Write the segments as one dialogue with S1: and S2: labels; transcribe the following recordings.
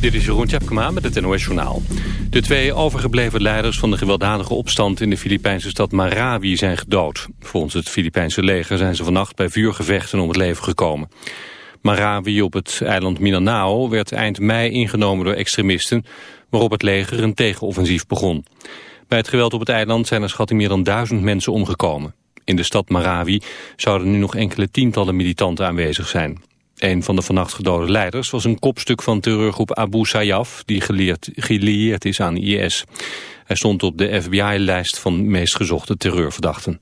S1: Dit is Jeroen Tjepkema met het NOS Journaal. De twee overgebleven leiders van de gewelddadige opstand in de Filipijnse stad Marawi zijn gedood. Volgens het Filipijnse leger zijn ze vannacht bij vuurgevechten om het leven gekomen. Marawi op het eiland Mindanao werd eind mei ingenomen door extremisten... waarop het leger een tegenoffensief begon. Bij het geweld op het eiland zijn er schatting meer dan duizend mensen omgekomen. In de stad Marawi zouden nu nog enkele tientallen militanten aanwezig zijn. Een van de vannacht gedode leiders was een kopstuk van terreurgroep Abu Sayyaf... die gelieerd is aan IS. Hij stond op de FBI-lijst van meest gezochte terreurverdachten.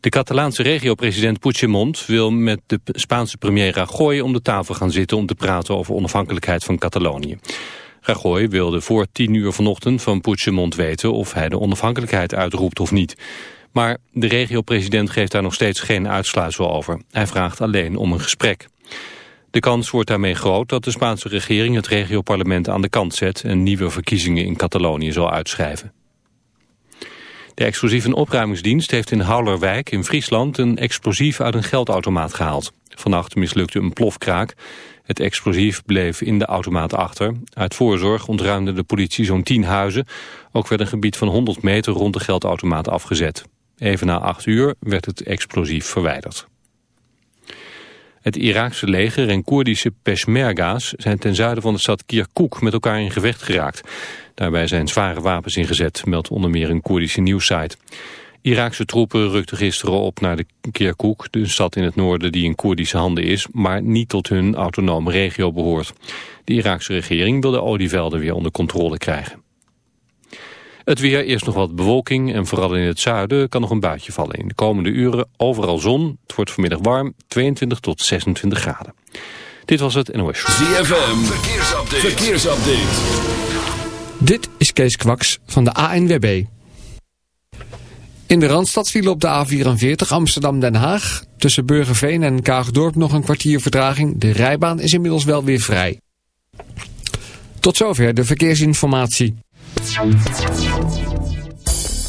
S1: De Catalaanse regio-president Puigdemont wil met de Spaanse premier Rajoy om de tafel gaan zitten om te praten over onafhankelijkheid van Catalonië. Rajoy wilde voor tien uur vanochtend van Puigdemont weten of hij de onafhankelijkheid uitroept of niet. Maar de regio-president geeft daar nog steeds geen uitsluitsel over. Hij vraagt alleen om een gesprek. De kans wordt daarmee groot dat de Spaanse regering het regioparlement aan de kant zet... en nieuwe verkiezingen in Catalonië zal uitschrijven. De explosieve opruimingsdienst heeft in Houlerwijk in Friesland... een explosief uit een geldautomaat gehaald. Vannacht mislukte een plofkraak. Het explosief bleef in de automaat achter. Uit voorzorg ontruimde de politie zo'n 10 huizen. Ook werd een gebied van 100 meter rond de geldautomaat afgezet. Even na acht uur werd het explosief verwijderd. Het Iraakse leger en Koerdische Peshmerga's zijn ten zuiden van de stad Kirkuk met elkaar in gevecht geraakt. Daarbij zijn zware wapens ingezet, meldt onder meer een Koerdische nieuwssite. Iraakse troepen rukten gisteren op naar de Kirkuk, de stad in het noorden die in Koerdische handen is, maar niet tot hun autonome regio behoort. De Iraakse regering wil de olievelden weer onder controle krijgen. Het weer, eerst nog wat bewolking en vooral in het zuiden kan nog een buitje vallen. In de komende uren overal zon. Het wordt vanmiddag warm, 22 tot 26 graden. Dit was het NOS
S2: ZFM, verkeersupdate. verkeersupdate.
S3: Dit is Kees Kwaks van de ANWB. In de Randstad viel op de A44 Amsterdam-Den Haag. Tussen Burgerveen en Kaagdorp nog een kwartier vertraging. De rijbaan is inmiddels wel weer vrij. Tot zover de verkeersinformatie.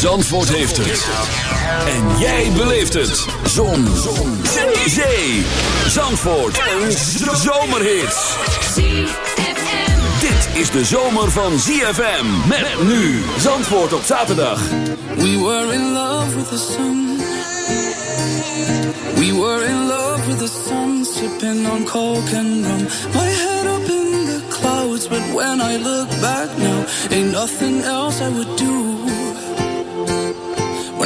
S2: Zandvoort heeft het. En jij beleeft het. Zon. Zon. Zee. Zandvoort. Een zomerhit. Dit is de zomer van ZFM. Met nu. Zandvoort op zaterdag.
S4: We were in love with the sun. We were in love with the sun, sipping on coke and rum. My head up in the clouds, but when I look back now, ain't nothing else I would do.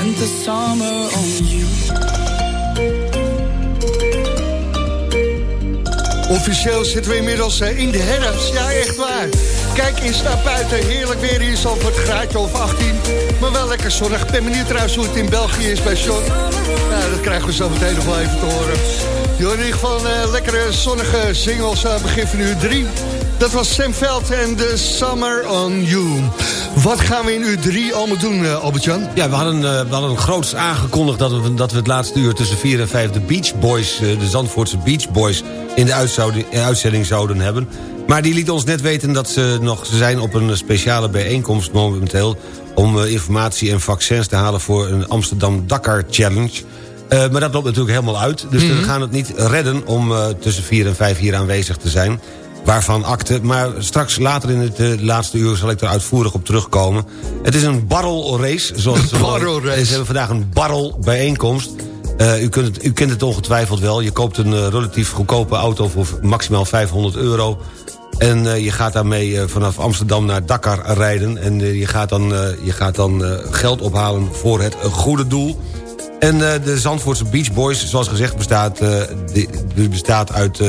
S5: spend the summer on you.
S6: Officieel zitten we inmiddels eh, in de herfst. Ja, echt waar. Kijk eens naar buiten. Heerlijk weer hier zo voor het graadje of 18. Maar wel lekker zonnig. Ik ben benieuwd trouwens hoe het in België is bij Sean. Nou, dat krijgen we zo meteen nog wel even te horen. Jo, in ieder geval een eh, lekkere zonnige singles aan het begin van uur 3. Dat was Sam Veld en The Summer on You. Wat gaan we in uur 3 allemaal doen, eh, Albert-Jan?
S7: Ja, we hadden, eh, we hadden groots aangekondigd dat we, dat we het laatste uur tussen 4 en 5 de Beach Boys, eh, de Zandvoortse Beach Boys, in de uitzending zouden hebben. Maar die liet ons net weten dat ze nog ze zijn op een speciale bijeenkomst momenteel... om informatie en vaccins te halen voor een Amsterdam Dakar Challenge. Maar dat loopt natuurlijk helemaal uit. Dus we gaan het niet redden om tussen 4 en 5 hier aanwezig te zijn. Waarvan akte. Maar straks later in het eh, laatste uur zal ik er uitvoerig op terugkomen. Het is een barrelrace. Zoals ze-
S6: barrelrace.
S7: Ze hebben vandaag een barrel bijeenkomst. Eh, u, kunt het, u kent het ongetwijfeld wel. Je koopt een eh, relatief goedkope auto voor maximaal 500 euro. En je gaat daarmee vanaf Amsterdam naar Dakar rijden. En je gaat dan, je gaat dan geld ophalen voor het goede doel. En de Zandvoortse Beach Boys, zoals gezegd, bestaat, die, die bestaat uit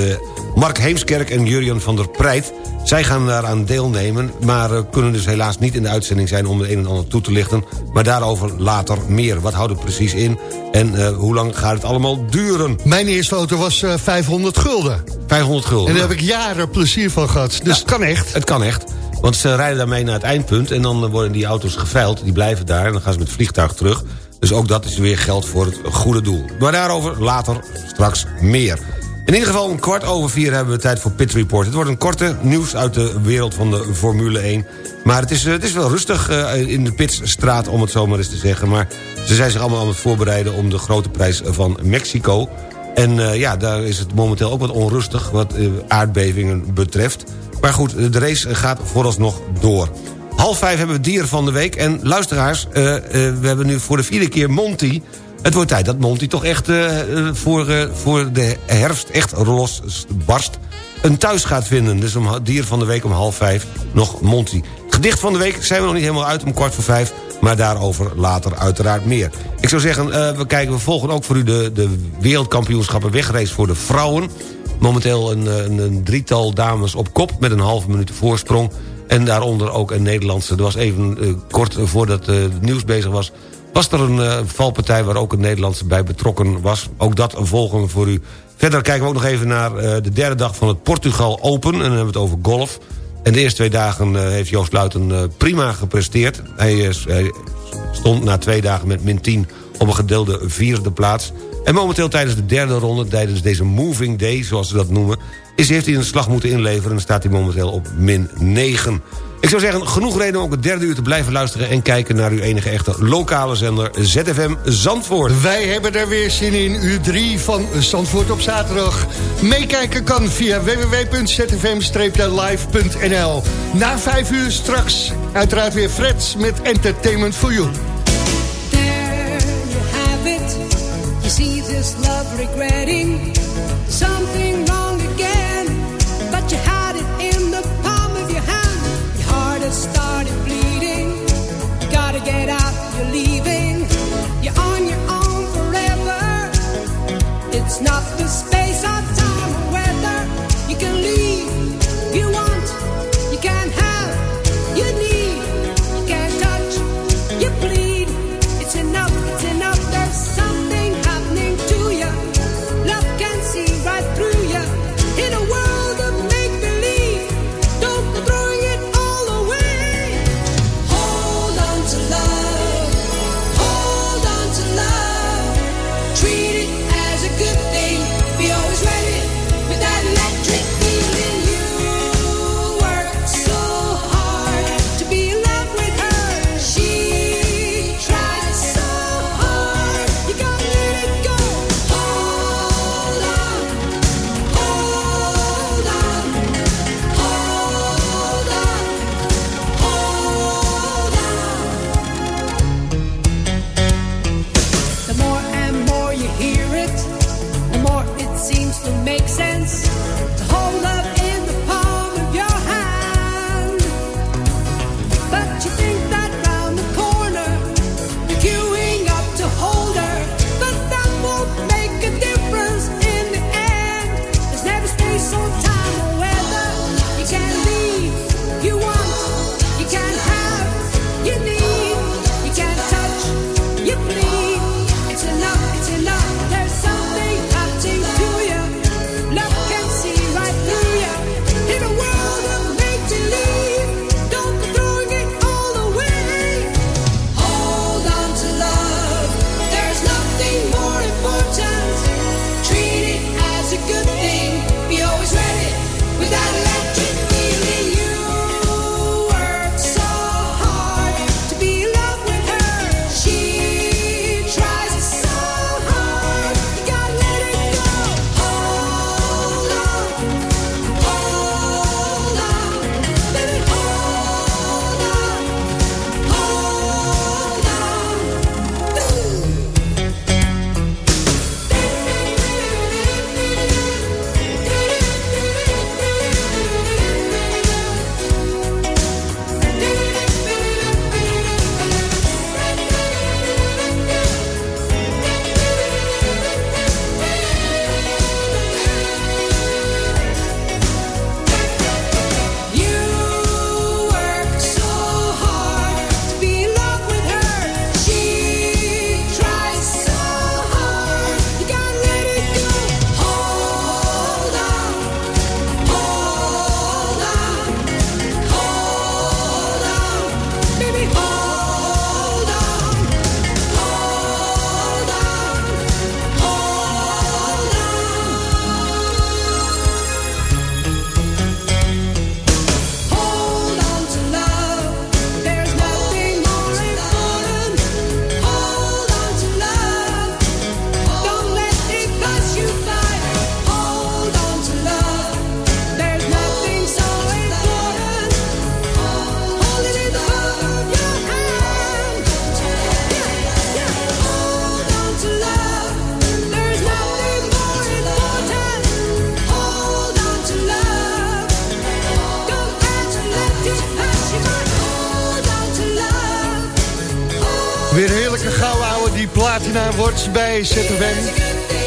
S7: Mark Heemskerk en Jurjan van der Preit. Zij gaan daaraan deelnemen, maar eh, kunnen dus helaas niet in de uitzending zijn... om het een en ander toe te lichten. Maar daarover later meer. Wat houdt het precies in en eh, hoe lang gaat het allemaal duren?
S6: Mijn eerste auto was eh, 500 gulden.
S7: 500 gulden.
S6: En daar heb ik jaren plezier van gehad. Dus het kan echt.
S7: Het kan echt. Want ze rijden daarmee naar het eindpunt... en dan worden die auto's geveild, die blijven daar... en dan gaan ze met het vliegtuig terug. Dus ook dat is weer geld voor het goede doel. Maar daarover later straks meer. In ieder geval om kwart over vier hebben we tijd voor Pit Report. Het wordt een korte nieuws uit de wereld van de Formule 1. Maar het is, eh, het is wel rustig eh, in de Pitstraat, om het zo maar eens te zeggen. Maar ze zijn zich allemaal aan het voorbereiden... om de grote prijs van Mexico... En eh, ja, daar is het momenteel ook wat onrustig wat aardbevingen betreft. Maar goed, de race gaat vooralsnog door. Half vijf hebben we dier van de week. En luisteraars, we hebben nu voor de vierde keer Monty. Het wordt tijd dat Monty toch echt eh, eh, voor, eh, voor de herfst echt los barst... een thuis gaat vinden. Dus om dier van de week om half vijf nog Monty. Gedicht van de week zijn we nog niet helemaal uit om kwart voor vijf... maar daarover later uiteraard meer. Ik zou zeggen, we, kijken, we volgen ook voor u de, de wereldkampioenschappen wegrace voor de vrouwen. Momenteel een, een, drietal dames op kop met een halve minuut voorsprong. En daaronder ook een Nederlandse. Er was even kort voordat het nieuws bezig was... was er een eh, valpartij waar ook een Nederlandse bij betrokken was. Ook dat volgen we voor u. Verder kijken we ook nog even naar eh, de derde dag van het Portugal Open. En dan hebben we het over golf. En de eerste twee dagen eh, heeft Joost Luiten prima gepresteerd. Hij stond na twee dagen met min 10 op een gedeelde vierde plaats. En momenteel tijdens de derde ronde, tijdens deze moving day, zoals ze dat noemen... Is, heeft hij een slag moeten inleveren en staat hij momenteel op min 9. Ik zou zeggen, genoeg reden om ook het derde uur te blijven luisteren... en kijken naar uw enige echte lokale zender ZFM Zandvoort.
S6: Wij hebben er weer zin in. Uur 3 van Zandvoort op zaterdag. Meekijken kan via www.zfm-live.nl. Na 5 uur straks uiteraard weer Freds met Entertainment for You.
S8: There you have it. You see this love regretting something wrong It's not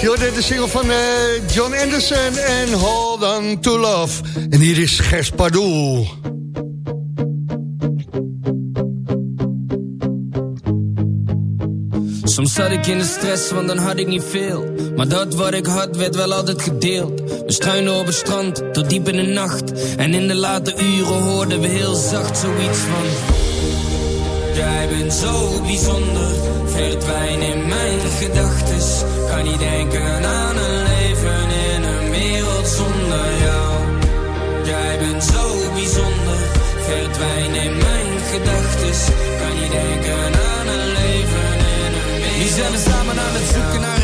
S6: hoorde de single van eh, John Anderson en Hold On To Love. En hier is Gers Pardoel.
S5: Soms zat ik in de stress, want dan had ik niet veel. Maar dat wat ik had, werd wel altijd gedeeld. We struinen op het strand, tot diep in de nacht. En in de late uren hoorden we heel zacht zoiets van... Jij bent zo bijzonder, verdwijn in mijn gedachtes. Kan niet denken aan een leven in een wereld zonder jou. Jij bent zo bijzonder, verdwijn in mijn gedachtes. Kan niet denken aan een leven in een wereld Die zijn we samen aan het zoeken naar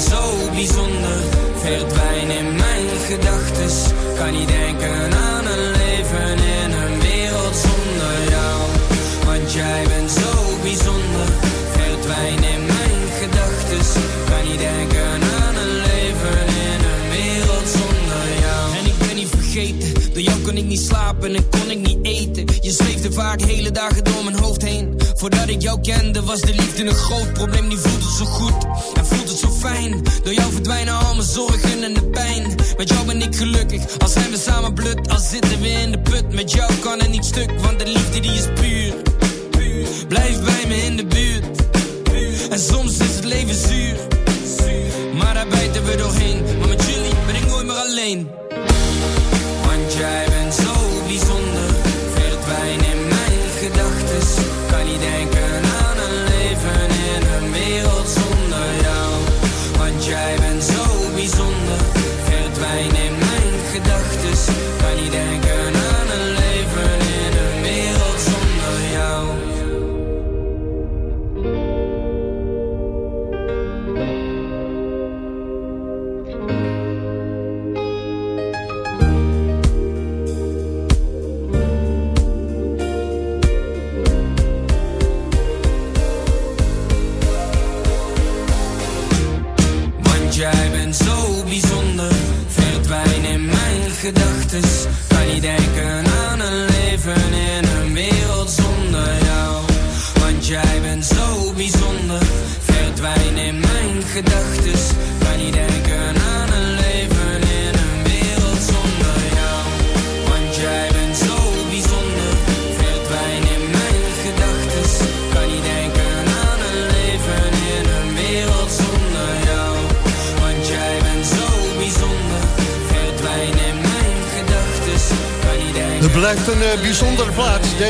S5: Zo bijzonder, verdwijn in mijn gedachtes. Kan niet denken aan een leven in een wereld zonder jou. Want jij bent zo bijzonder, verdwijn in mijn gedachtes. Kan niet denken aan een leven in een wereld zonder jou. En ik ben niet vergeten, door jou kon ik niet slapen en kon ik niet eten. Je zweefde vaak hele dagen door mijn hoofd heen. Ik jou kende was de liefde een groot probleem. Nu voelt het zo goed en voelt het zo fijn. Door jou verdwijnen al mijn zorgen en de pijn. Met jou ben ik gelukkig, al zijn we samen blut. Al zitten we in de put, met jou kan het niet stuk.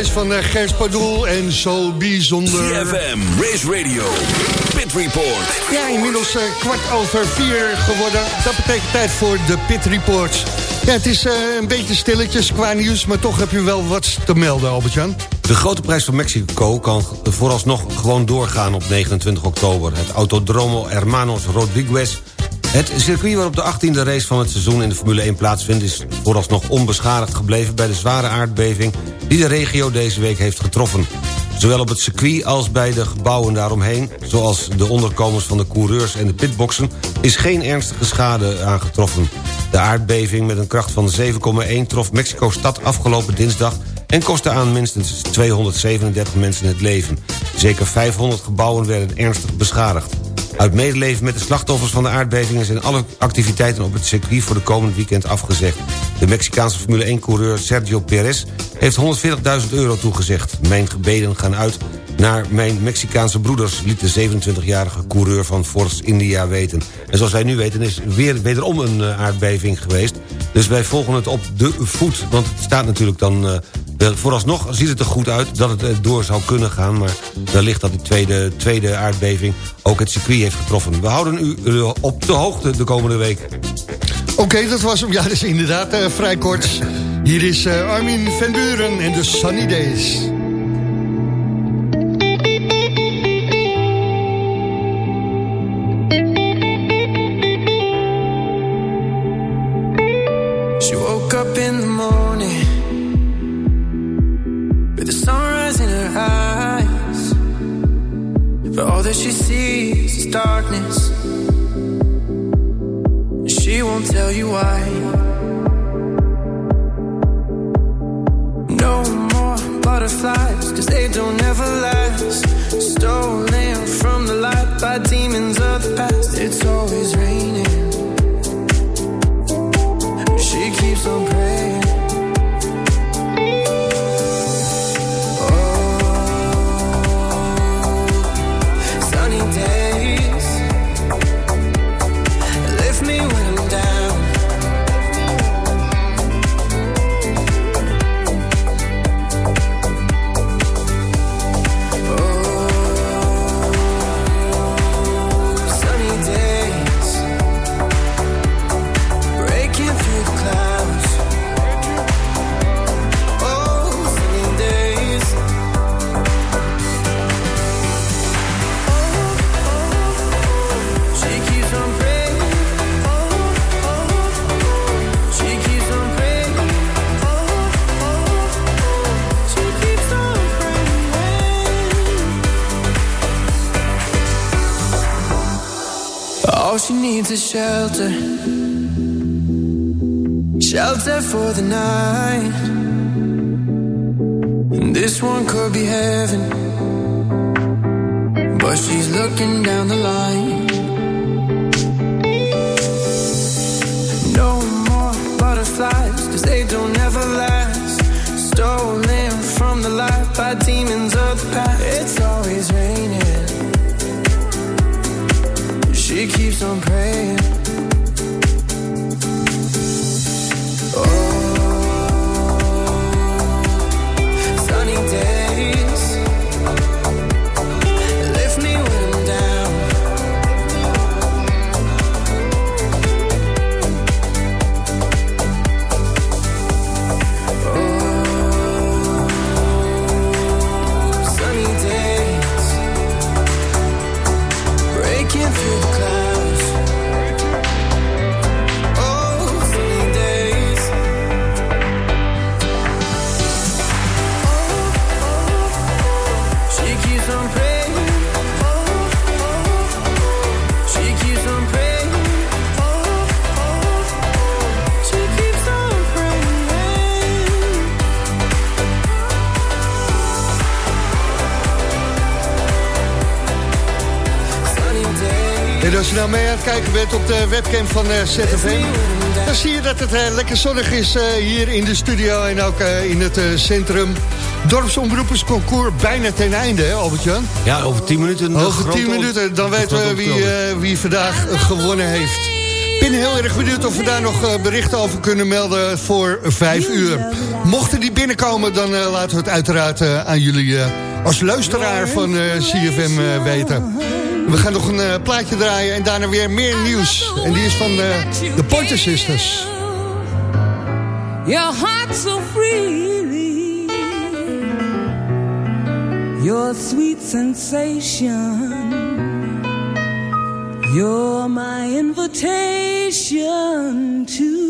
S6: Deze van uh, Gers Pardoel en zo bijzonder.
S2: CFM, Race Radio, Pit Report.
S6: Ja, inmiddels eh, kwart over vier geworden. Dat betekent tijd voor de Pit Report. Ja, het is eh, een beetje stilletjes qua nieuws, maar toch heb je wel wat te melden, Albert-Jan.
S7: De grote prijs van Mexico kan vooralsnog gewoon doorgaan op 29 oktober. Het Autodromo Hermanos Rodriguez. Het circuit waarop de 18e race van het seizoen in de Formule 1 plaatsvindt... is vooralsnog onbeschadigd gebleven bij de zware aardbeving... die de regio deze week heeft getroffen. Zowel op het circuit als bij de gebouwen daaromheen... zoals de onderkomens van de coureurs en de pitboxen... is geen ernstige schade aangetroffen. De aardbeving met een kracht van 7,1 trof Mexico-stad afgelopen dinsdag... en kostte aan minstens 237 mensen het leven. Zeker 500 gebouwen werden ernstig beschadigd. Uit medeleven met de slachtoffers van de aardbevingen... zijn alle activiteiten op het circuit voor de komend weekend afgezegd. De Mexicaanse Formule 1-coureur Sergio Perez heeft 140.000 euro toegezegd. Mijn gebeden gaan uit naar mijn Mexicaanse broeders... liet de 27-jarige coureur van Force India weten. En zoals wij nu weten is weer wederom een eh, aardbeving geweest. Dus wij volgen het op de voet. Want het staat natuurlijk dan... vooralsnog ziet het er goed uit dat het eh, door zou kunnen gaan... maar wellicht dat die tweede, tweede aardbeving ook het circuit heeft getroffen. We houden u eh, op de hoogte de komende week.
S6: Oké, dat was hem. Ja, dat is inderdaad eh, vrij kort. Hier is Armin van Buren en de Sunny Days.
S9: Shelter. Shelter
S6: kijken bent op de webcam van eh, ZFM... dan zie je dat het eh, lekker zonnig is eh, hier in de studio en ook in het centrum. Dorpsomroepersconcours bijna ten einde, hè Albert-Jan?
S7: Ja, over 10 minuten.
S6: Over
S7: grote
S6: 10
S7: ont-
S6: minuten, dan weten we wie, wie vandaag gewonnen heeft. Ik ben heel erg benieuwd of we daar nog berichten over kunnen melden voor 5 uur. Mochten die binnenkomen, dan laten we het uiteraard aan jullie als luisteraar van CFM weten. We gaan nog een eh, plaatje draaien en daarna weer meer nieuws. En die is van de Pointer Sisters.
S10: Your heart so freely, your sweet sensation. You're my invitation to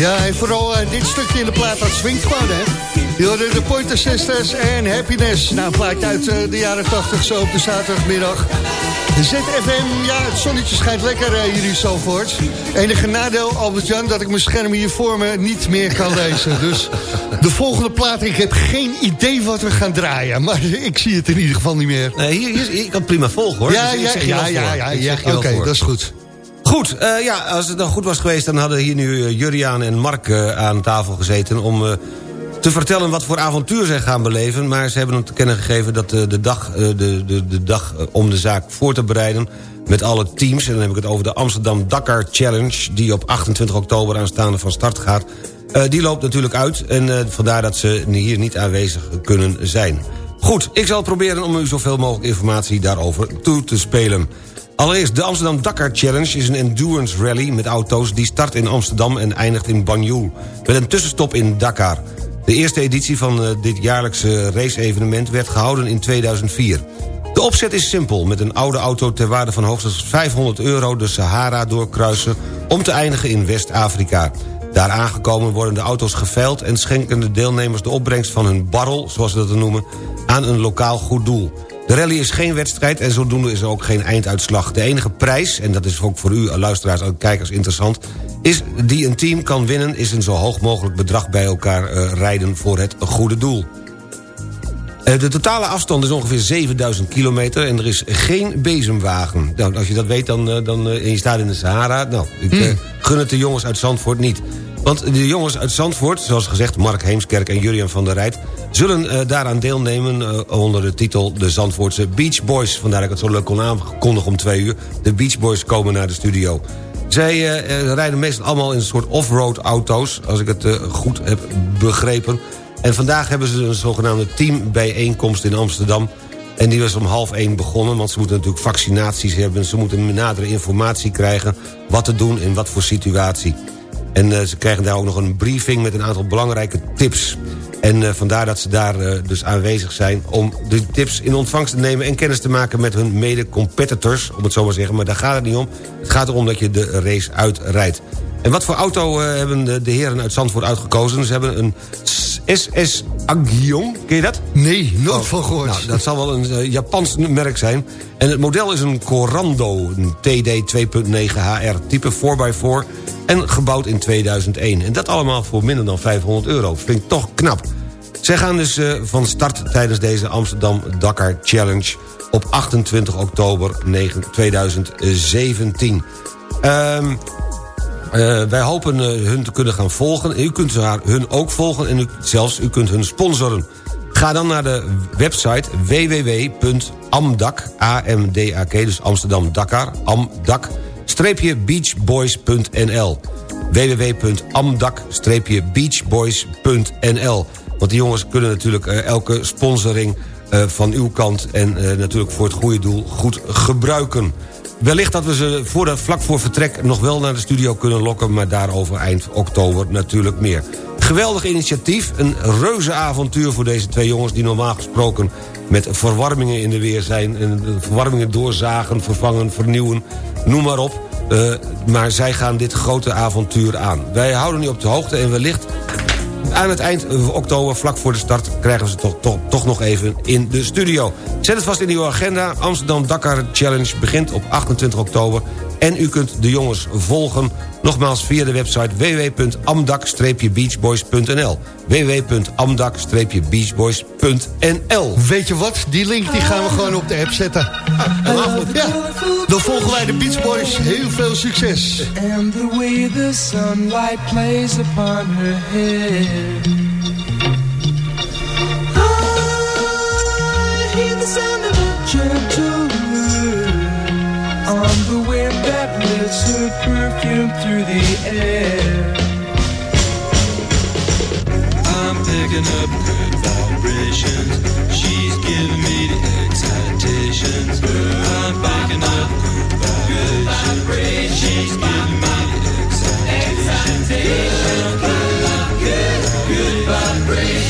S6: Ja, en vooral eh, dit stukje in de plaat, dat swingt gewoon, hè. Je de Pointer Sisters en Happiness. Nou, een plaatje uit eh, de jaren 80 zo op de zaterdagmiddag. ZFM, ja, het zonnetje schijnt lekker eh, hier in Zalvoort. Enige nadeel, Albert-Jan, dat ik mijn scherm hier voor me niet meer kan lezen. Dus de volgende plaat, ik heb geen idee wat we gaan draaien. Maar ik zie het in ieder geval niet meer.
S7: Nee, hier, hier, je kan het prima volgen, hoor.
S6: Ja,
S7: Dus ik
S6: ja, ja, ja, ja,
S7: Ik
S6: ja. dat is goed.
S7: Eh, ja, als het dan goed was geweest... dan hadden hier nu eh, Juriaan en Mark eh, aan tafel gezeten... om te vertellen wat voor avontuur zij gaan beleven. Maar ze hebben hem te kennen gegeven dat de dag, de, de, de dag om de zaak voor te bereiden... met alle teams, en dan heb ik het over de Amsterdam Dakar Challenge... die op 28 oktober aanstaande van start gaat... die loopt natuurlijk uit en vandaar dat ze hier niet aanwezig kunnen zijn. Goed, ik zal proberen om u zoveel mogelijk informatie daarover toe te spelen. Allereerst, de Amsterdam Dakar Challenge is een endurance rally met auto's... die start in Amsterdam en eindigt in Banjul... met een tussenstop in Dakar. De eerste editie van eh, dit jaarlijkse race-evenement werd gehouden in 2004. De opzet is simpel, met een oude auto ter waarde van hoogstens 500 euro... de Sahara doorkruisen om te eindigen in West-Afrika. Daar aangekomen worden de auto's geveild... en schenken de deelnemers de opbrengst van hun barrel, zoals ze dat noemen... aan een lokaal goed doel. De rally is geen wedstrijd en zodoende is er ook geen einduitslag. De enige prijs, en dat is ook voor u luisteraars en kijkers interessant... is die een team kan winnen, is een zo hoog mogelijk bedrag bij elkaar eh, rijden voor het goede doel. Eh, De totale afstand is ongeveer 7000 kilometer en er is geen bezemwagen. Nou, als je dat weet dan, eh, dan, en je staat in de Sahara... nou, ik eh, gun het de jongens uit Zandvoort niet. Want de jongens uit Zandvoort, zoals gezegd... Mark Heemskerk en Julian van der Rijt... zullen eh, daaraan deelnemen eh, onder de titel de Zandvoortse Beach Boys. Vandaar dat ik het zo leuk kon aankondigen om twee uur. De Beach Boys komen naar de studio. Zij eh, rijden meestal allemaal in een soort off-road auto's... als ik het goed heb begrepen. En vandaag hebben ze een zogenaamde teambijeenkomst in Amsterdam... En die was om half één begonnen, want ze moeten natuurlijk vaccinaties hebben. Ze moeten nadere informatie krijgen wat te doen in wat voor situatie. En eh, ze krijgen daar ook nog een briefing met een aantal belangrijke tips. En eh, vandaar dat ze daar eh, dus aanwezig zijn om de tips in ontvangst te nemen... en kennis te maken met hun mede-competitors, om het zo maar zeggen. Maar daar gaat het niet om. Het gaat erom dat je de race uitrijdt. En wat voor auto hebben de, de heren uit Zandvoort uitgekozen? Ze hebben een SS Agion, ken je dat?
S6: Nee, nooit van gehoord.
S7: Nou, dat zal wel een Japans merk zijn. En het model is een Corando, een TD 2.9 HR, type 4x4... en gebouwd in 2001. En dat allemaal voor minder dan 500 euro. Ik toch knap. Zij gaan dus eh, van start tijdens deze Amsterdam Dakar Challenge... op 28 oktober 9 2017. Ehm eh, wij hopen eh, hun te kunnen gaan volgen. En u kunt haar, hun ook volgen en zelfs u kunt hun sponsoren. Ga dan naar de website www.amdak, A-M-D-A-K, dus Amsterdam Dakar, amdak, beachboys.nl www.amdak-beachboys.nl Want die jongens kunnen natuurlijk eh, elke sponsoring eh, van uw kant... en eh, natuurlijk voor het goede doel goed gebruiken. Wellicht dat we ze voor de, vlak voor vertrek nog wel naar de studio kunnen lokken... maar daarover eind oktober natuurlijk meer. Geweldig initiatief, een reuze avontuur voor deze twee jongens... die normaal gesproken met verwarmingen in de weer zijn... en verwarmingen doorzagen, vervangen, vernieuwen, noem maar op... Eh, maar zij gaan dit grote avontuur aan. Wij houden u op de hoogte en wellicht aan het eind oktober, vlak voor de start... krijgen we ze toch, toch, toch nog even in de studio. Zet het vast in uw agenda. Amsterdam Dakar Challenge begint op 28 oktober. En u kunt de jongens volgen, nogmaals via de website... www.amdak-beachboys.nl www.amdak-beachboys.nl
S6: Weet je wat? Die link die gaan we gewoon op de app zetten. Ja, dan volgen wij de Beach Boys. Heel veel succes.
S5: And the way the sunlight plays upon her head. I hear the sound of a gentle wind on the wind her perfume through the air.
S11: I'm picking up good vibrations. She's giving me the excitations. I'm picking up good vibrations. She's giving me the excitations. Good, good vibrations.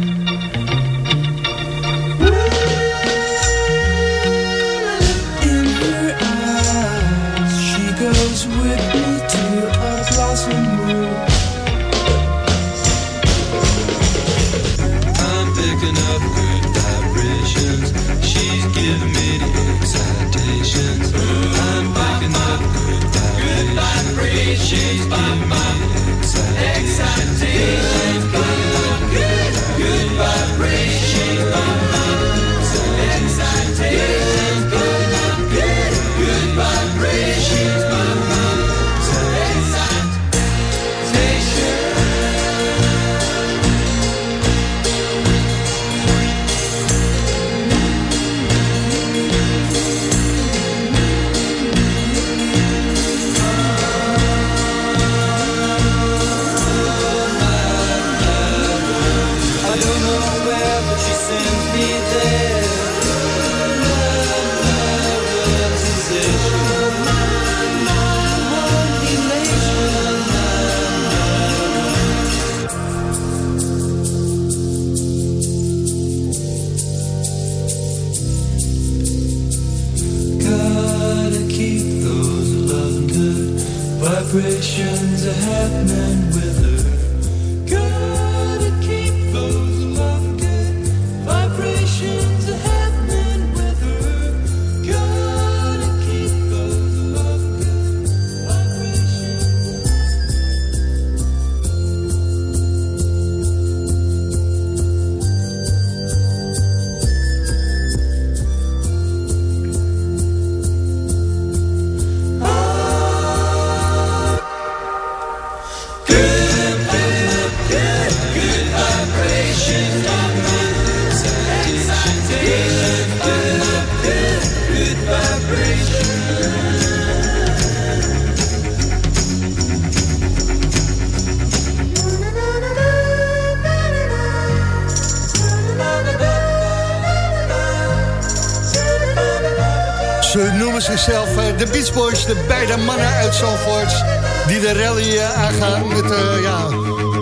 S6: Ze noemen zichzelf eh, de Beach Boys, de beide mannen uit Zandvoort... die de rally eh, aangaan met eh, ja,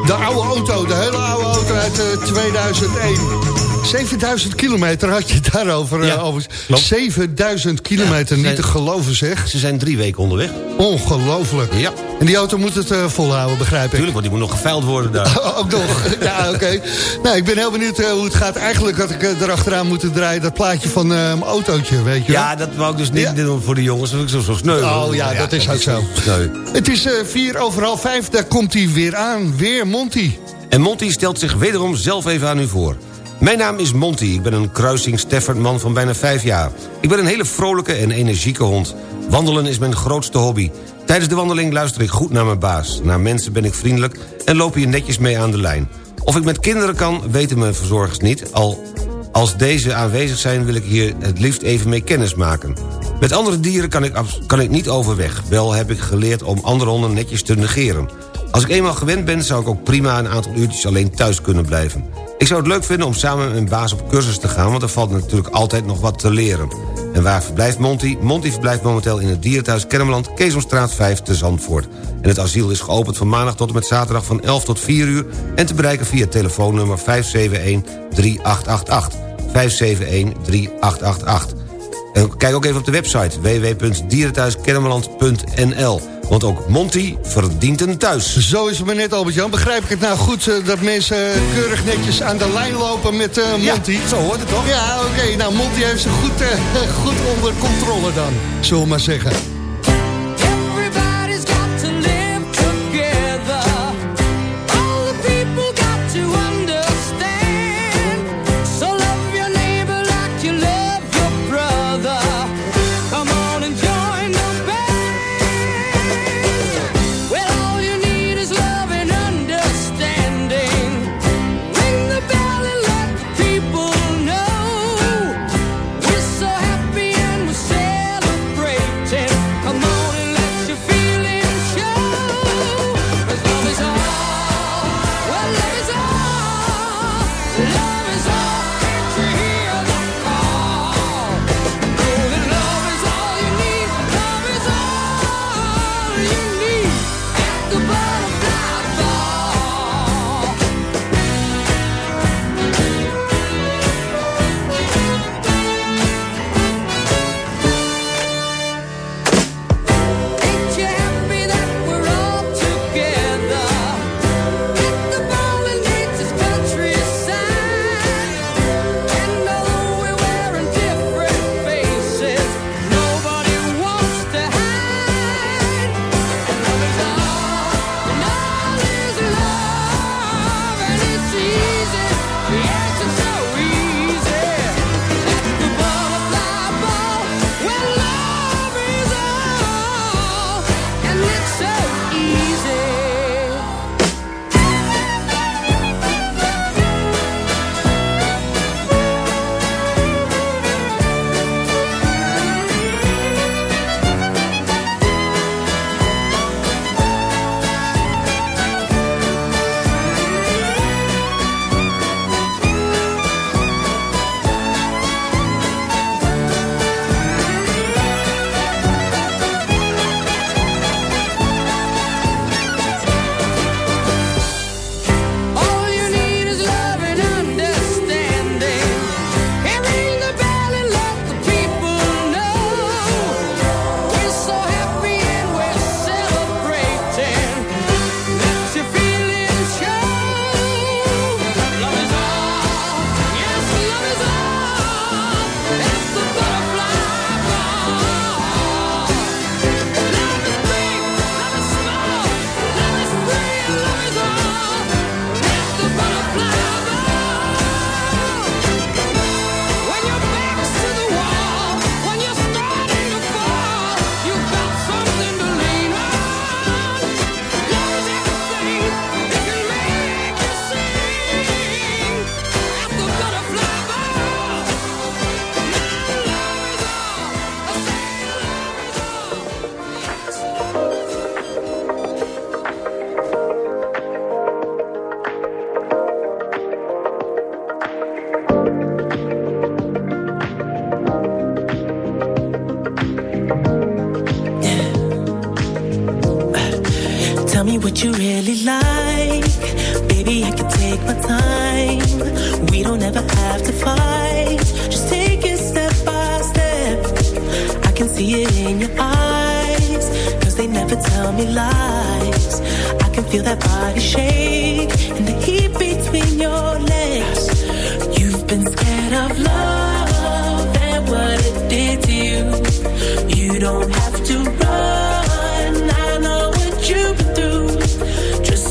S6: de oude auto, de hele oude auto uit eh, 2001. 7000 kilometer had je het daarover.
S7: Ja,
S6: eh, over.
S7: klopt.
S6: 7000 kilometer,
S7: Ja,
S6: niet te geloven zeg.
S7: Ze zijn drie weken onderweg.
S6: Ongelooflijk.
S7: Ja.
S6: En die auto moet het eh, volhouden, begrijp ik.
S7: Tuurlijk, want die moet nog geveild worden daar.
S6: Ook nog. Ja, oké. Nou, ik ben heel benieuwd eh, hoe het gaat. Eigenlijk had ik erachteraan moeten draaien... dat plaatje van mijn autootje, weet je.
S7: Ja, dat wou ik dus niet doen voor de jongens. Dat ik zo, zo sneu.
S6: Oh ja, dat is ook zo.
S7: Sneu.
S6: Het is vier over half vijf, daar komt hij weer aan. Weer Monty.
S7: En Monty stelt zich wederom zelf even aan u voor. Mijn naam is Monty, ik ben een kruising Staffordman van bijna vijf jaar. Ik ben een hele vrolijke en energieke hond. Wandelen is mijn grootste hobby. Tijdens de wandeling luister ik goed naar mijn baas. Naar mensen ben ik vriendelijk en loop hier netjes mee aan de lijn. Of ik met kinderen kan, weten mijn verzorgers niet. Al als deze aanwezig zijn wil ik hier het liefst even mee kennis maken. Met andere dieren kan ik, kan ik niet overweg. Wel heb ik geleerd om andere honden netjes te negeren. Als ik eenmaal gewend ben, zou ik ook prima een aantal uurtjes alleen thuis kunnen blijven. Ik zou het leuk vinden om samen met mijn baas op cursus te gaan... want er valt natuurlijk altijd nog wat te leren. En waar verblijft Monty? Monty verblijft momenteel in het dierenthuis Kennemerland... Keesomstraat 5 te Zandvoort. En het asiel is geopend van maandag tot en met zaterdag van 11 tot 4 uur... en te bereiken via telefoonnummer 571-3888. 571-3888. En kijk ook even op de website www.dierenthuiskennemerland.nl. Want ook Monty verdient een thuis.
S6: Zo is het maar net, Albert-Jan. Begrijp ik het nou goed eh, dat mensen keurig netjes aan de lijn lopen met eh, Monty?
S7: Ja, zo hoort het toch?
S6: Ja, oké. Nou, Monty heeft ze goed, eh, goed onder controle dan. Zullen we maar zeggen.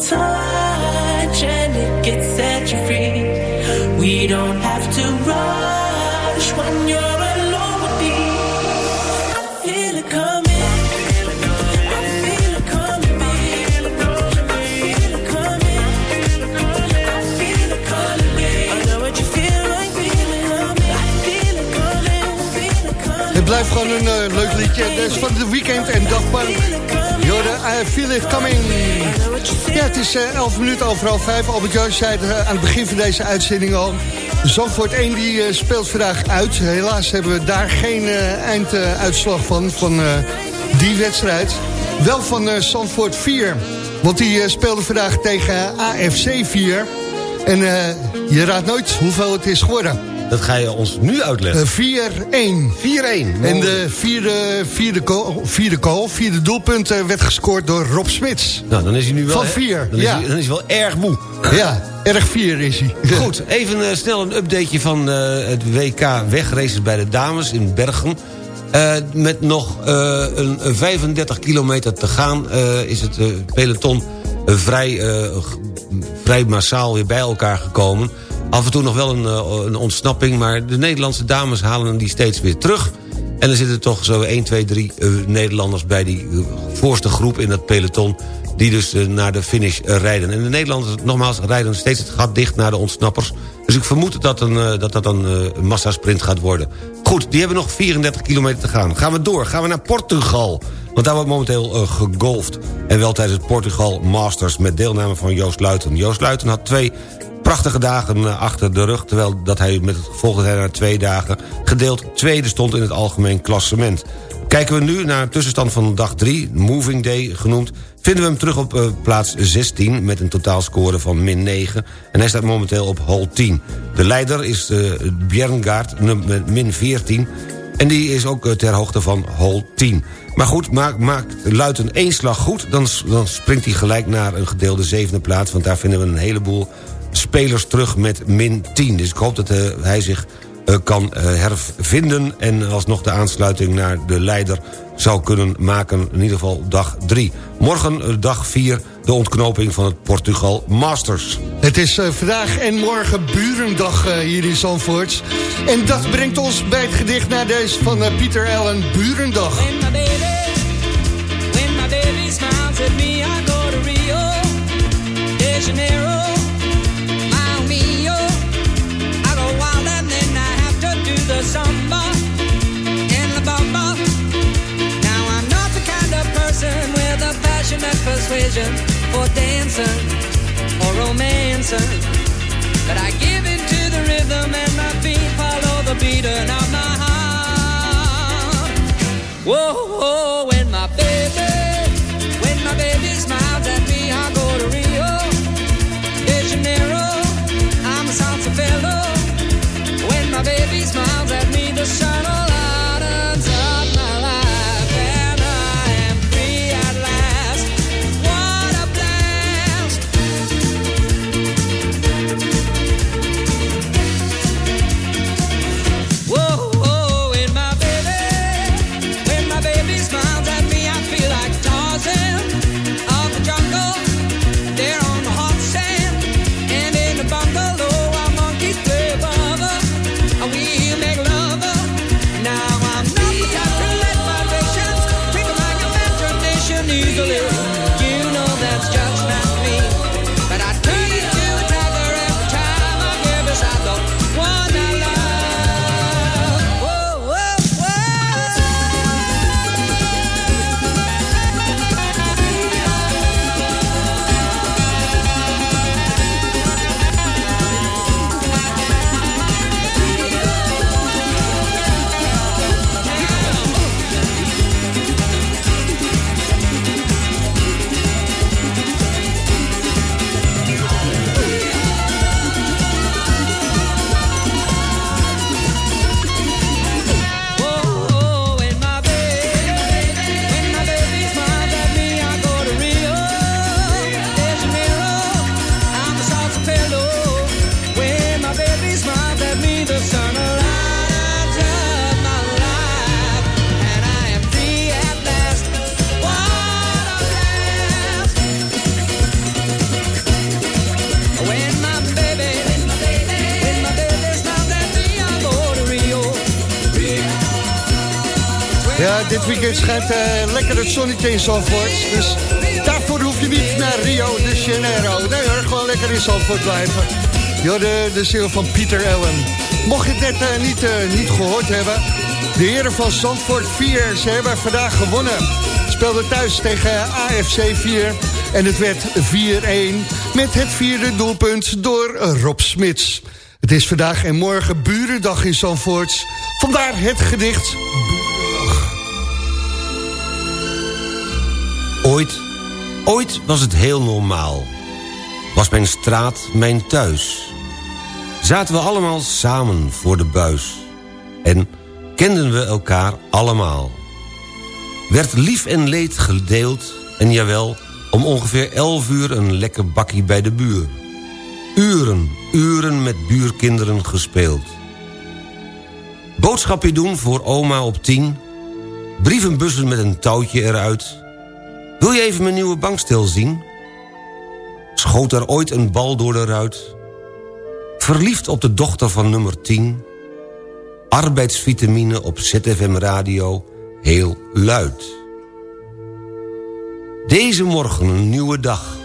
S12: touch and it can set you free. We don't have to rush when you're alone with me. I feel it coming.
S6: Gewoon een eh, leuk liedje. Dat is van de weekend en dagbank. Jorde, I feel it coming. Ja, het is eh, 11 minuten overal 5. Albert Joost zei het eh, aan het begin van deze uitzending al. Zandvoort 1 die eh, speelt vandaag uit. Helaas hebben we daar geen eh, einduitslag van, van eh, die wedstrijd. Wel van eh, Zandvoort 4. Want die eh, speelde vandaag tegen AFC 4. En eh, je raadt nooit hoeveel het is geworden.
S7: Dat ga je ons nu uitleggen.
S6: Eh, 4-1.
S7: 4-1.
S6: En de vierde, vierde, goal, vierde goal, vierde doelpunt eh, werd gescoord door Rob Smits.
S7: Nou, dan is hij nu wel...
S6: Van vier,
S7: Dan is,
S6: ja.
S7: hij, dan is hij wel erg moe.
S6: Ja, erg vier is hij.
S7: Goed, even eh, snel een updateje van eh, het WK wegraces bij de dames in Bergen. Met nog een 35 kilometer te gaan is het peloton vrij, vrij massaal weer bij elkaar gekomen. Af en toe nog wel een, eh, een ontsnapping, maar de Nederlandse dames halen die steeds weer terug. En er zitten toch zo 1, 2, 3 eh, Nederlanders bij die eh, voorste groep in dat peloton... die dus eh, naar de finish rijden. En de Nederlanders, nogmaals, rijden steeds het gat dicht naar de ontsnappers. Dus ik vermoed dat een, dat, dat een eh, massasprint gaat worden. Goed, die hebben nog 34 kilometer te gaan. Gaan we door, gaan we naar Portugal. Want daar wordt momenteel gegolfd. En wel tijdens het Portugal Masters met deelname van Joost Luiten. Joost Luiten had twee prachtige dagen eh, achter de rug... terwijl dat hij met het gevolg dat hij na twee dagen gedeeld tweede stond in het algemeen klassement. Kijken we nu naar de tussenstand van dag 3, Moving Day genoemd... vinden we hem terug op eh, plaats 16 met een totaalscore van min 9... en hij staat momenteel op hole 10. De leider is eh Bjerngaard met min 14... en die is ook ter hoogte van hole 10. Maar goed, maakt maakt Luiten één slag goed... Dan, dan springt hij gelijk naar een gedeelde zevende plaats... want daar vinden we een heleboel spelers terug met min 10. Dus ik hoop dat eh, hij zich eh, kan eh, hervinden... en alsnog de aansluiting naar de leider zou kunnen maken. In ieder geval dag 3. Morgen dag 4 de ontknoping van het Portugal Masters.
S6: Het is eh, vandaag en morgen Burendag eh, hier in Zandvoort. En dat brengt ons bij het gedicht naar deze van eh, Pieter Allen, Burendag.
S5: When Whoa, whoa, when my baby, the sun
S6: het zonnetje in Zandvoort. Dus daarvoor hoef je niet naar Rio de Janeiro. Nee hoor, gewoon lekker in Zandvoort blijven. Ja, de, de ziel van Pieter Allen. Mocht je het net eh, niet, eh, niet gehoord hebben... de heren van Zandvoort 4, ze hebben vandaag gewonnen. Speelden thuis tegen AFC 4 en het werd 4-1... met het vierde doelpunt door Rob Smits. Het is vandaag en morgen burendag in Zandvoort. Vandaar het gedicht
S7: Ooit, ooit was het heel normaal. Was mijn straat mijn thuis. Zaten we allemaal samen voor de buis. En kenden we elkaar allemaal. Werd lief en leed gedeeld. En jawel, om ongeveer elf uur een lekker bakkie bij de buur. Uren, uren met buurkinderen gespeeld. Boodschapje doen voor oma op tien. Brievenbussen met een touwtje eruit. Wil je even mijn nieuwe bankstel zien? Schoot er ooit een bal door de ruit? Verliefd op de dochter van nummer 10? Arbeidsvitamine op ZFM Radio, heel luid. Deze morgen een nieuwe dag.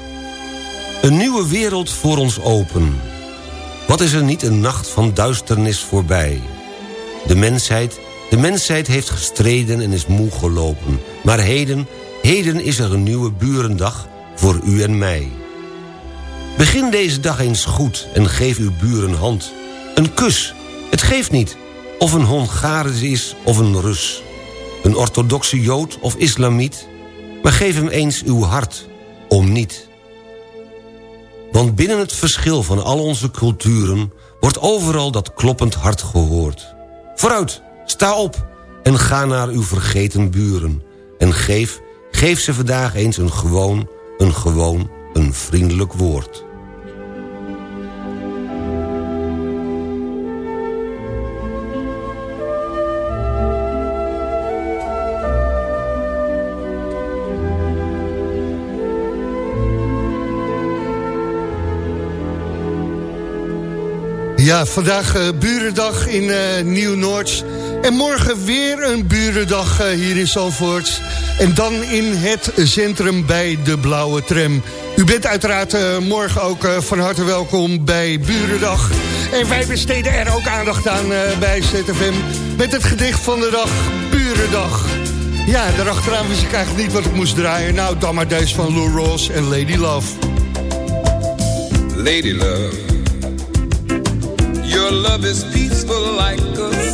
S7: Een nieuwe wereld voor ons open. Wat is er niet een nacht van duisternis voorbij? De mensheid, de mensheid heeft gestreden en is moe gelopen. Maar heden, heden is er een nieuwe burendag voor u en mij. Begin deze dag eens goed en geef uw buren hand. Een kus, het geeft niet. Of een Hongaris is of een Rus. Een orthodoxe Jood of Islamiet. Maar geef hem eens uw hart, om niet. Want binnen het verschil van al onze culturen... wordt overal dat kloppend hart gehoord. Vooruit, sta op en ga naar uw vergeten buren. En geef, Geef ze vandaag eens een gewoon, een gewoon, een vriendelijk woord.
S6: Ja, vandaag uh, Burendag in eh, Nieuw Noords. En morgen weer een Burendag eh, hier in Zandvoort. En dan in het centrum bij de Blauwe Tram. U bent uiteraard eh, morgen ook eh, van harte welkom bij Burendag. En wij besteden er ook aandacht aan bij ZFM... met het gedicht van de dag, Burendag. Ja, daarachteraan wist ik eigenlijk niet wat ik moest draaien. Nou, dan maar deze van Lou Ross en Lady Love.
S13: Lady love, your love is peaceful like a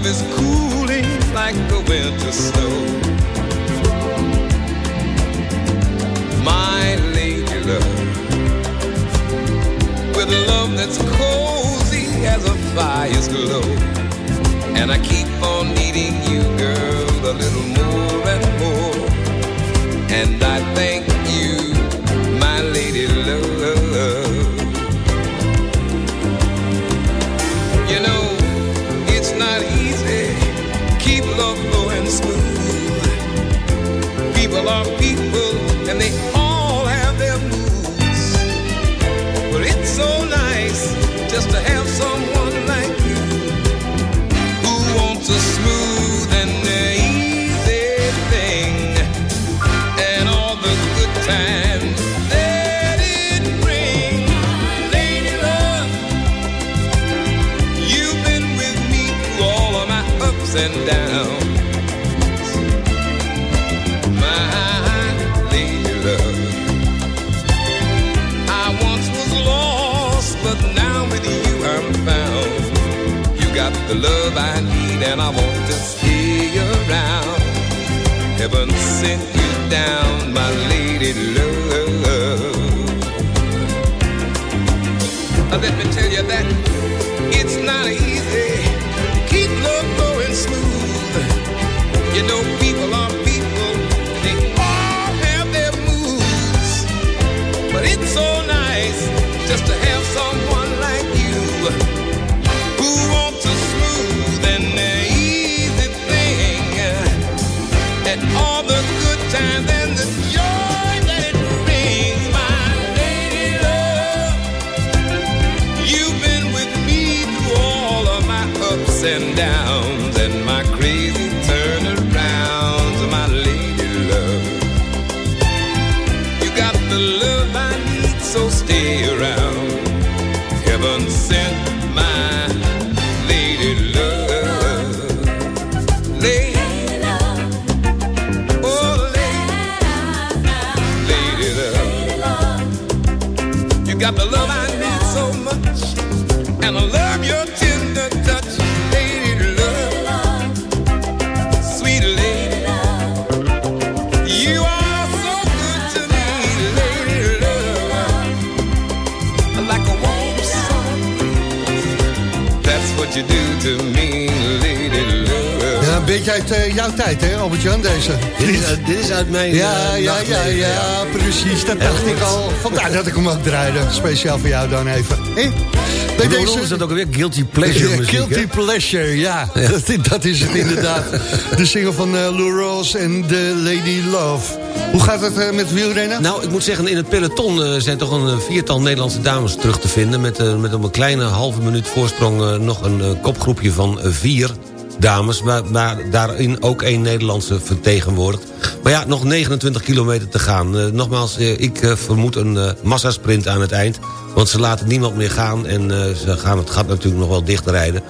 S13: love is cooling like the winter snow. My lady love. With love that's cozy as a fire's glow. And I keep on needing you, girl, a little more and more. And I thank People and they the love I need, and I want to stay around. Heaven sent you down, my lady love. Let me tell you that it's not easy. Keep love going smooth. You know, people are
S6: jouw tijd, hè, Albert-Jan, deze.
S7: Dit is, uit- dit is uit mijn
S6: Ja,
S7: eh,
S6: ja, ja, ja, precies. Dat dacht ik al. Vandaar dat ik hem ook draaide. Speciaal voor jou dan even. Hè? Bij
S7: Hoe noemen ze dat ook alweer? Guilty pleasure muziek,
S6: Guilty
S7: hè?
S6: Pleasure, ja. Dat, dat is het inderdaad. De single van eh, Lou Rawls en The Lady Love. Hoe gaat het eh, met wielrennen?
S7: Nou, ik moet zeggen, in het peloton eh, zijn toch een viertal Nederlandse dames terug te vinden... met, met op een kleine halve minuut voorsprong nog een kopgroepje van vier dames... Maar, daarin ook één Nederlandse vertegenwoordigd. Maar ja, nog 29 kilometer te gaan. Eh, nogmaals, eh, ik eh, vermoed een massasprint aan het eind... want ze laten niemand meer gaan en ze gaan het gat natuurlijk nog wel dichtrijden...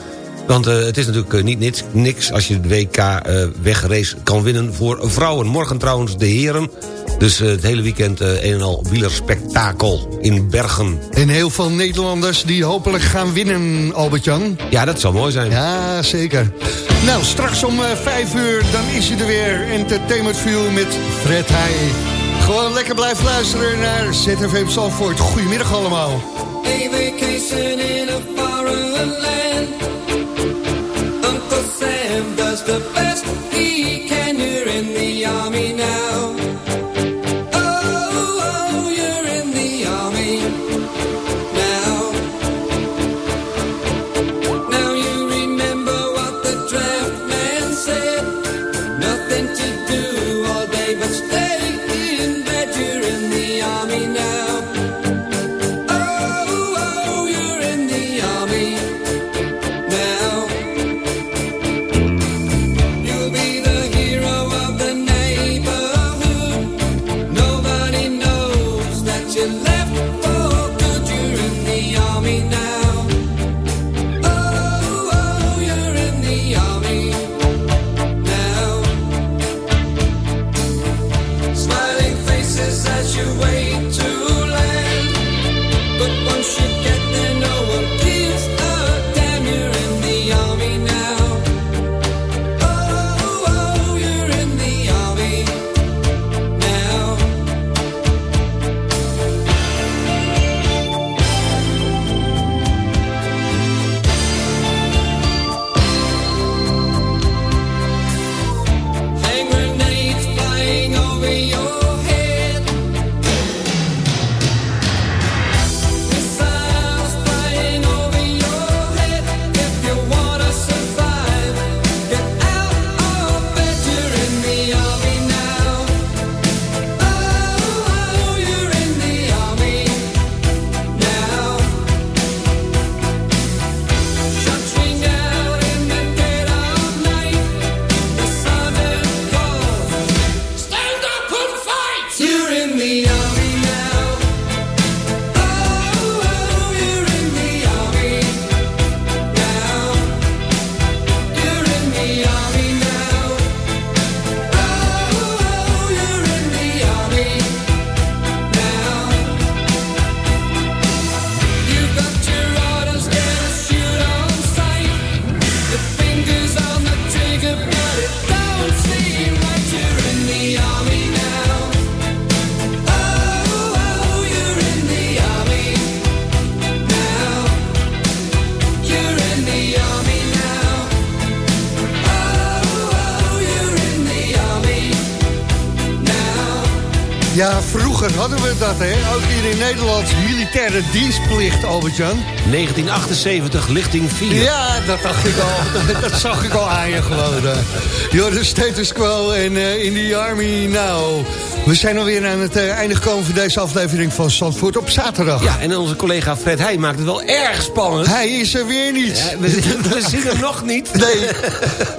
S7: Want het is natuurlijk niet niks, niks als je de WK wegrace kan winnen voor vrouwen. Morgen trouwens de heren. Dus eh, het hele weekend eh, een en al wielerspektakel in Bergen.
S6: En heel veel Nederlanders die hopelijk gaan winnen, Albert-Jan.
S7: Ja, dat zou mooi zijn.
S6: Ja, zeker. Nou, straks om eh, vijf uur, dan is hij er weer. Entertainment View met Fred Heij. Gewoon lekker blijven luisteren naar ZFM Zalvoort. Goedemiddag allemaal.
S8: Vacation in a foreign
S5: land. Uncle Sam does the best he can. You're in the army now.
S6: Hadden we dat, hè? Ook hier in Nederland. Militaire dienstplicht, Albert-Jan.
S7: 1978, lichting 4.
S6: Ja, dat dacht ik al. dat zag ik al aan je gewoon. Joh, de status quo en eh, in the army now. We zijn alweer aan het eh, einde gekomen van deze aflevering van Zandvoort op zaterdag.
S7: Ja, en onze collega Fred Heij maakt het wel erg spannend.
S6: Hij is er weer niet.
S7: Ja, we, we zien hem nog niet.
S6: Nee.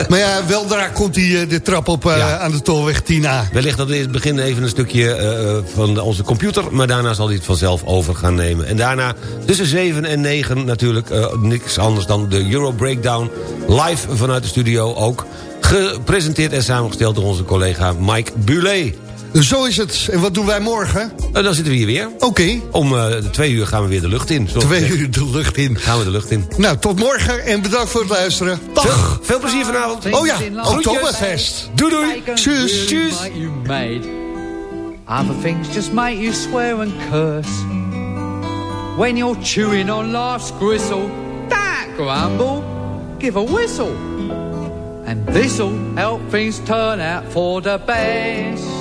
S6: Maar ja, weldra komt hij eh, de trap op eh,
S7: Ja.
S6: aan de tolweg 10A.
S7: Wellicht dat we in het begin even een stukje van onze computer... maar daarna zal hij het vanzelf over gaan nemen. En daarna tussen 7 en 9 natuurlijk niks anders dan de Euro Breakdown... live vanuit de studio ook. Gepresenteerd en samengesteld door onze collega Mike Bulet.
S6: Zo is het. En wat doen wij morgen?
S7: En dan zitten we hier weer.
S6: Oké,
S7: Om eh, twee uur gaan we weer de lucht in.
S6: twee uur de lucht in.
S7: Gaan we de lucht in.
S6: Nou, tot morgen en bedankt voor het luisteren.
S7: Veel,
S6: Dag.
S7: veel plezier vanavond.
S6: Oh ja. Oktoberfest.
S7: Doei doei.
S6: Tjus.
S7: Tjus.
S14: Other things just make you swear and curse. When you're chewing on life's gristle, don't grumble, give a whistle. And this'll help things turn out for the best.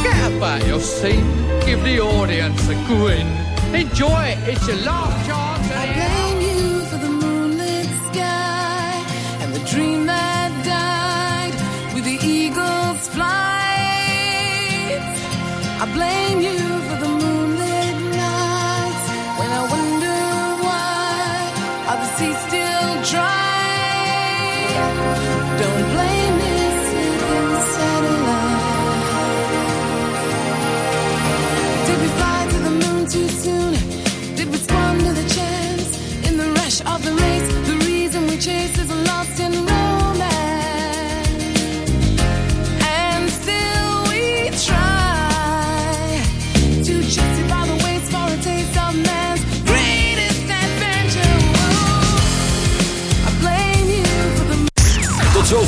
S14: Forget about your scene, give the audience a grin. Enjoy it, it's your last